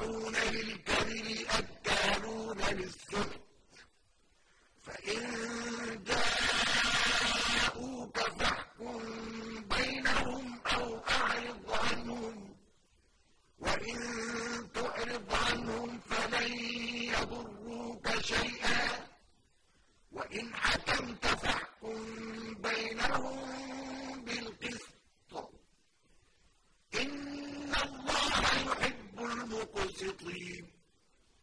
خَدَّاعُونَ لِلْكَذِبِ أَكَّالُونَ لِلسُّحْتِ فَإِن جَاءُوكَ فَاحْكُم بَيْنَهُمْ أَوْ أَعْرِضْ عَنْهُمْ. وَإِن تُعْرِضْ عَنْهُمْ فَلَن يَضُرُّوكَ شَيْئًا. وَإِنْ حَكَمْتَ فَاحْكُم بَيْنَهُم بِالْقِسْطِ. إِنَّ اللَّهَ immediately